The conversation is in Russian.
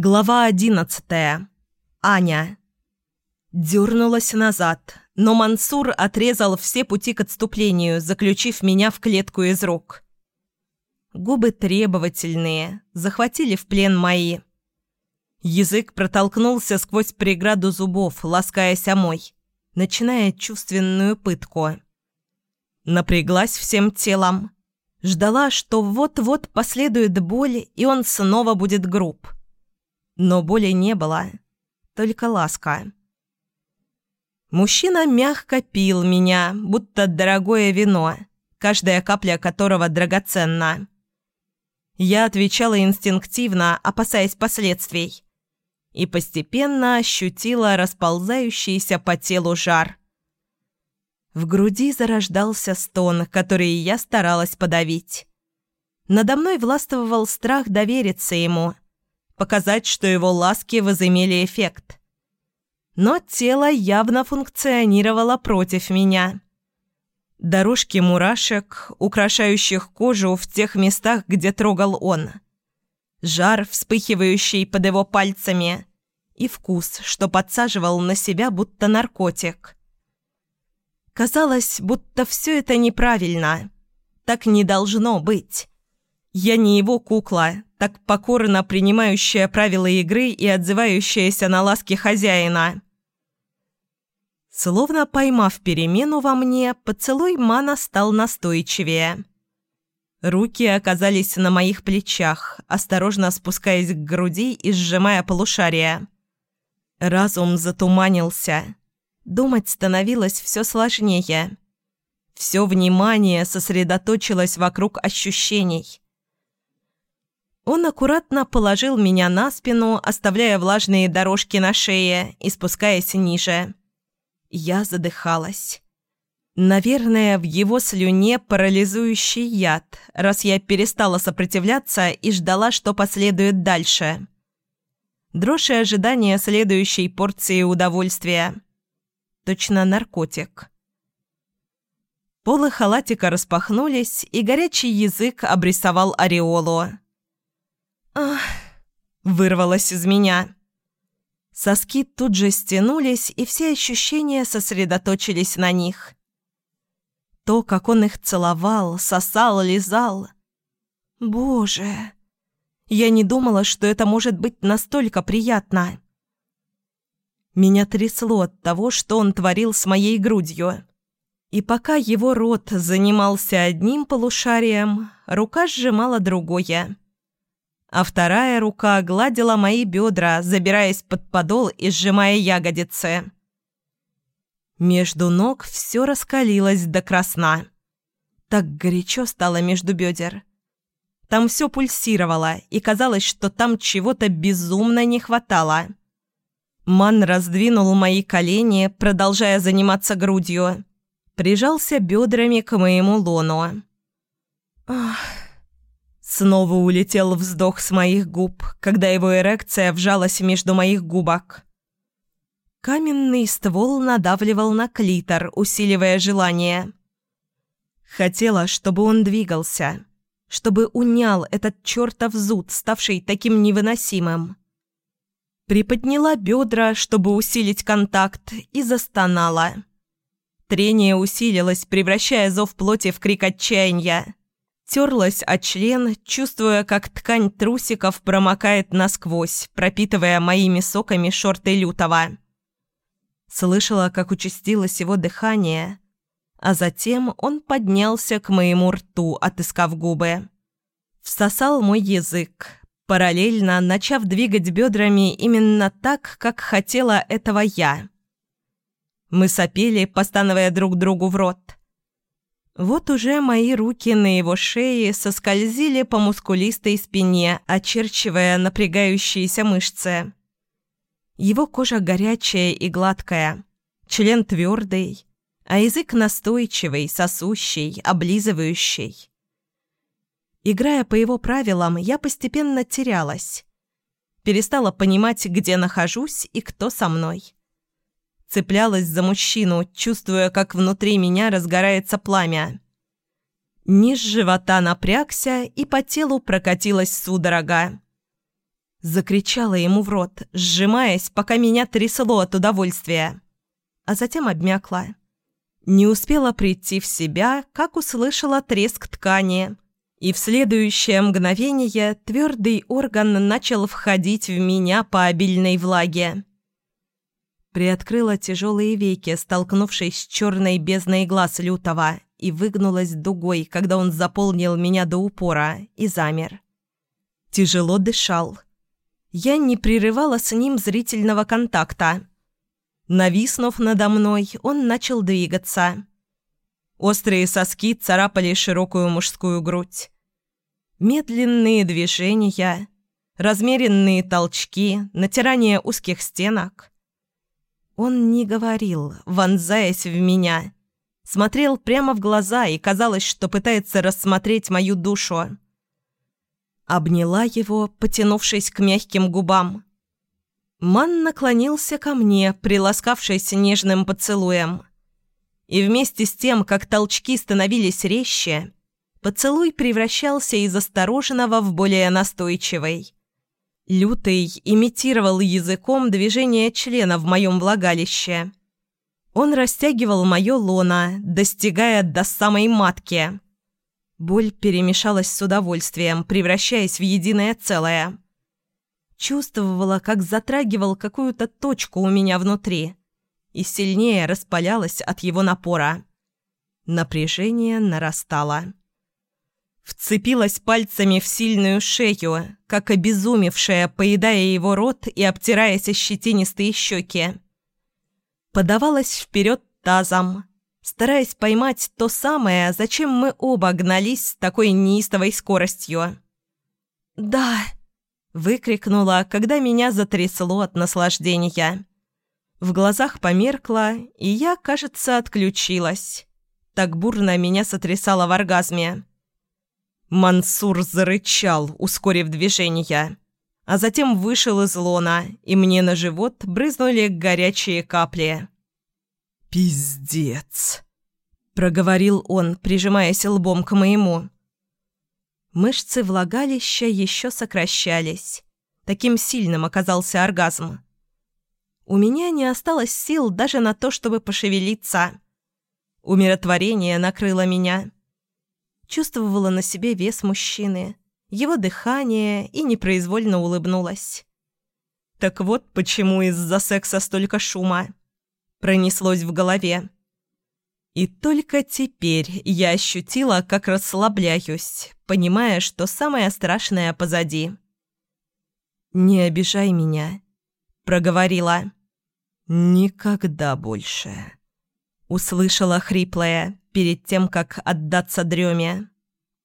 Глава одиннадцатая. Аня. Дернулась назад, но Мансур отрезал все пути к отступлению, заключив меня в клетку из рук. Губы требовательные, захватили в плен мои. Язык протолкнулся сквозь преграду зубов, ласкаясь о мой, начиная чувственную пытку. Напряглась всем телом. Ждала, что вот-вот последует боль, и он снова будет груб. Но боли не было, только ласка. Мужчина мягко пил меня, будто дорогое вино, каждая капля которого драгоценна. Я отвечала инстинктивно, опасаясь последствий, и постепенно ощутила расползающийся по телу жар. В груди зарождался стон, который я старалась подавить. Надо мной властвовал страх довериться ему – показать, что его ласки возымели эффект. Но тело явно функционировало против меня. Дорожки мурашек, украшающих кожу в тех местах, где трогал он. Жар, вспыхивающий под его пальцами. И вкус, что подсаживал на себя, будто наркотик. Казалось, будто все это неправильно. Так не должно быть. Я не его кукла, так покорно принимающая правила игры и отзывающаяся на ласки хозяина. Словно поймав перемену во мне, поцелуй Мана стал настойчивее. Руки оказались на моих плечах, осторожно спускаясь к груди и сжимая полушария. Разум затуманился. Думать становилось все сложнее. Все внимание сосредоточилось вокруг ощущений – он аккуратно положил меня на спину, оставляя влажные дорожки на шее и спускаясь ниже. Я задыхалась. Наверное, в его слюне парализующий яд, раз я перестала сопротивляться и ждала, что последует дальше. Дрожь и ожидание следующей порции удовольствия. Точно наркотик. Полы халатика распахнулись, и горячий язык обрисовал ореолу. «Ах!» – вырвалось из меня. Соски тут же стянулись, и все ощущения сосредоточились на них. То, как он их целовал, сосал, лизал. Боже! Я не думала, что это может быть настолько приятно. Меня трясло от того, что он творил с моей грудью. И пока его рот занимался одним полушарием, рука сжимала другое а вторая рука гладила мои бедра, забираясь под подол и сжимая ягодицы. Между ног все раскалилось до красна. Так горячо стало между бедер. Там все пульсировало, и казалось, что там чего-то безумно не хватало. Ман раздвинул мои колени, продолжая заниматься грудью. Прижался бедрами к моему лону. Ах... Снова улетел вздох с моих губ, когда его эрекция вжалась между моих губок. Каменный ствол надавливал на клитор, усиливая желание. Хотела, чтобы он двигался, чтобы унял этот чертов зуд, ставший таким невыносимым. Приподняла бедра, чтобы усилить контакт, и застонала. Трение усилилось, превращая зов плоти в крик отчаяния. Терлась о член, чувствуя, как ткань трусиков промокает насквозь, пропитывая моими соками шорты лютого. Слышала, как участилось его дыхание, а затем он поднялся к моему рту, отыскав губы. Всосал мой язык, параллельно начав двигать бедрами именно так, как хотела этого я. Мы сопели, постановая друг другу в рот – вот уже мои руки на его шее соскользили по мускулистой спине, очерчивая напрягающиеся мышцы. Его кожа горячая и гладкая, член твердый, а язык настойчивый, сосущий, облизывающий. Играя по его правилам, я постепенно терялась. Перестала понимать, где нахожусь и кто со мной. Цеплялась за мужчину, чувствуя, как внутри меня разгорается пламя. Низ живота напрягся, и по телу прокатилась судорога. Закричала ему в рот, сжимаясь, пока меня трясло от удовольствия. А затем обмякла. Не успела прийти в себя, как услышала треск ткани. И в следующее мгновение твердый орган начал входить в меня по обильной влаге. Приоткрыла тяжелые веки, столкнувшись с черной бездной глаз лютого, и выгнулась дугой, когда он заполнил меня до упора, и замер. Тяжело дышал. Я не прерывала с ним зрительного контакта. Нависнув надо мной, он начал двигаться. Острые соски царапали широкую мужскую грудь. Медленные движения, размеренные толчки, натирание узких стенок. Он не говорил, вонзаясь в меня. Смотрел прямо в глаза, и казалось, что пытается рассмотреть мою душу. Обняла его, потянувшись к мягким губам. Ман наклонился ко мне, приласкавшись нежным поцелуем. И вместе с тем, как толчки становились резче, поцелуй превращался из осторожного в более настойчивый. Лютый имитировал языком движение члена в моем влагалище. Он растягивал мое лоно, достигая до самой матки. Боль перемешалась с удовольствием, превращаясь в единое целое. Чувствовала, как затрагивал какую-то точку у меня внутри и сильнее распалялась от его напора. Напряжение нарастало. Вцепилась пальцами в сильную шею, как обезумевшая, поедая его рот и обтираясь о щетинистые щеки. Подавалась вперед тазом, стараясь поймать то самое, зачем мы оба гнались с такой неистовой скоростью. «Да!» Выкрикнула, когда меня затрясло от наслаждения. В глазах померкло, и я, кажется, отключилась. Так бурно меня сотрясало в оргазме. Мансур зарычал, ускорив движение. А затем вышел из лона, и мне на живот брызнули горячие капли. «Пиздец!» – проговорил он, прижимаясь лбом к моему. Мышцы влагалища еще сокращались. Таким сильным оказался оргазм. У меня не осталось сил даже на то, чтобы пошевелиться. Умиротворение накрыло меня. Чувствовала на себе вес мужчины, его дыхание и непроизвольно улыбнулась. Так вот почему из-за секса столько шума. Пронеслось в голове. И только теперь я ощутила, как расслабляюсь, понимая, что самое страшное позади. «Не обижай меня», — проговорила. «Никогда больше», — услышала хриплая перед тем, как отдаться дреме.